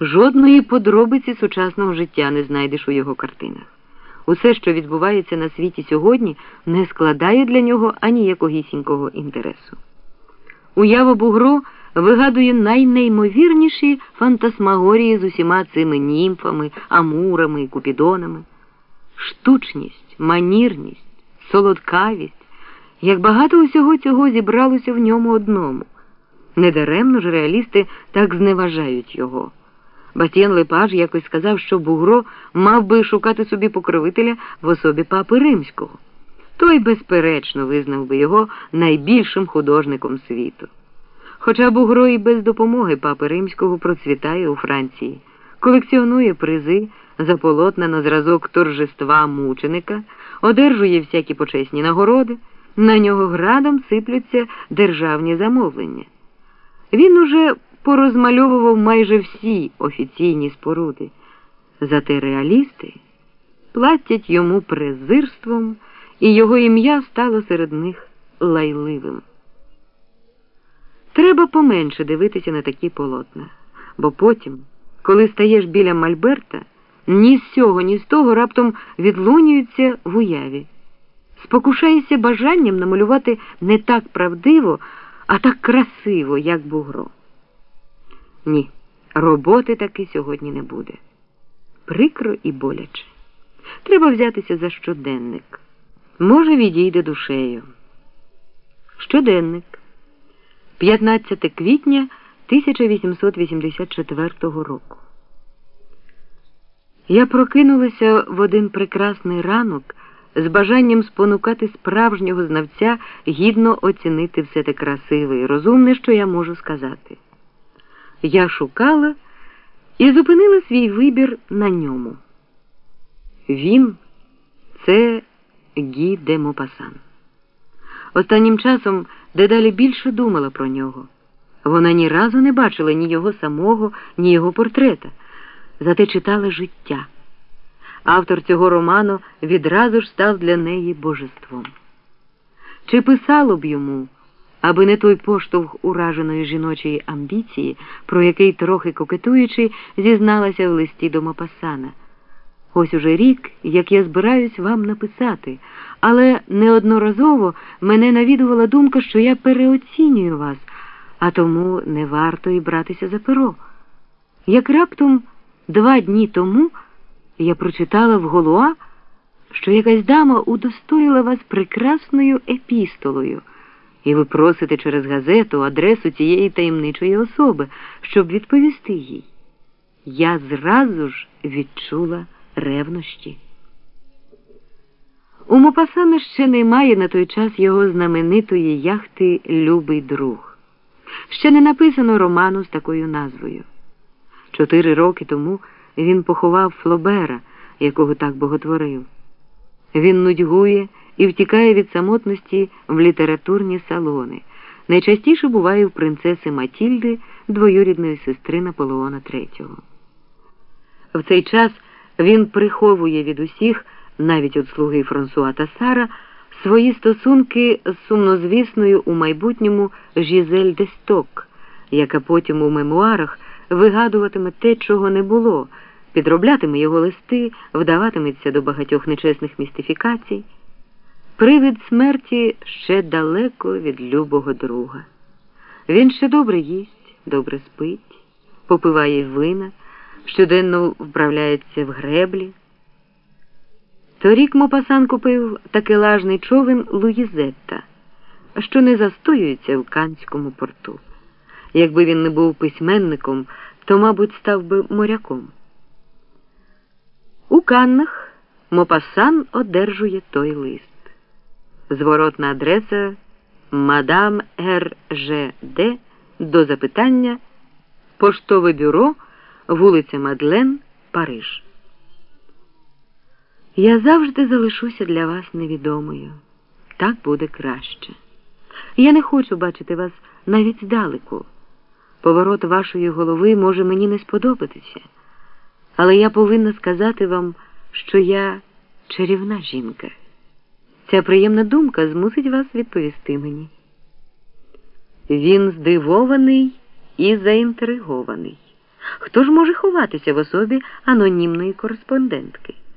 Жодної подробиці сучасного життя не знайдеш у його картинах. Усе, що відбувається на світі сьогодні, не складає для нього ані якогісінького інтересу. Уява Бугро вигадує найнеймовірніші фантасмагорії з усіма цими німфами, амурами і купідонами, штучність, манірність, солодкавість, як багато усього цього зібралося в ньому одному. Недаремно ж реалісти так зневажають його. Бастіян Лепаж якось сказав, що Бугро мав би шукати собі покровителя в особі папи римського. Той, безперечно, визнав би його найбільшим художником світу. Хоча Бугро і без допомоги папи римського процвітає у Франції, колекціонує призи за полотна на зразок торжества мученика, одержує всякі почесні нагороди, на нього градом сиплються державні замовлення. Він уже порозмальовував майже всі офіційні споруди, зате реалісти платять йому презирством, і його ім'я стало серед них лайливим. Треба поменше дивитися на такі полотна, бо потім, коли стаєш біля Мальберта, ні з цього, ні з того раптом відлунюються в уяві. Спокушаєшся бажанням намалювати не так правдиво, а так красиво, як бугро. Ні, роботи таки сьогодні не буде. Прикро і боляче. Треба взятися за щоденник. Може, відійде душею. Щоденник. 15 квітня 1884 року. Я прокинулася в один прекрасний ранок з бажанням спонукати справжнього знавця гідно оцінити все те красиве і розумне, що я можу сказати. Я шукала і зупинила свій вибір на ньому. Він це Гі де Мопасан. Останнім часом дедалі більше думала про нього. Вона ні разу не бачила ні його самого, ні його портрета, зате читала життя. Автор цього роману відразу ж став для неї божеством. Чи писало б йому, аби не той поштовх ураженої жіночої амбіції, про який, трохи кокетуючи, зізналася в листі до Мопасана. Ось уже рік, як я збираюсь вам написати, але неодноразово мене навідувала думка, що я переоцінюю вас, а тому не варто і братися за перо. Як раптом два дні тому я прочитала в Голуа, що якась дама удостоїла вас прекрасною епістолою, і ви просите через газету адресу цієї таємничої особи, щоб відповісти їй. Я зразу ж відчула ревнощі. У Мопасана ще немає на той час його знаменитої яхти Любий друг. Ще не написано роману з такою назвою. Чотири роки тому він поховав Флобера, якого так боготворив. Він нудьгує і втікає від самотності в літературні салони. Найчастіше буває в принцеси Матільди, двоюрідної сестри Наполеона III. В цей час він приховує від усіх, навіть від слуги Франсуа та Сара, свої стосунки з сумнозвісною у майбутньому Жизель Десток, яка потім у мемуарах вигадуватиме те, чого не було, підроблятиме його листи, вдаватиметься до багатьох нечесних містифікацій. Привид смерті ще далеко від любого друга. Він ще добре їсть, добре спить, попиває вина щоденно вправляється в греблі. Торік Мопасан купив такий лажний човен Луїзетта, що не застоюється в Канському порту. Якби він не був письменником, то, мабуть, став би моряком. У Каннах Мопасан одержує той лист. Зворотна адреса Мадам Р. Ж. Д. до запитання Поштове бюро вулиця Мадлен, Париж. Я завжди залишуся для вас невідомою. Так буде краще. Я не хочу бачити вас навіть здалеку. Поворот вашої голови може мені не сподобатися, але я повинна сказати вам, що я чарівна жінка. Ця приємна думка змусить вас відповісти мені. Він здивований і заінтригований. Хто ж може ховатися в особі анонімної кореспондентки?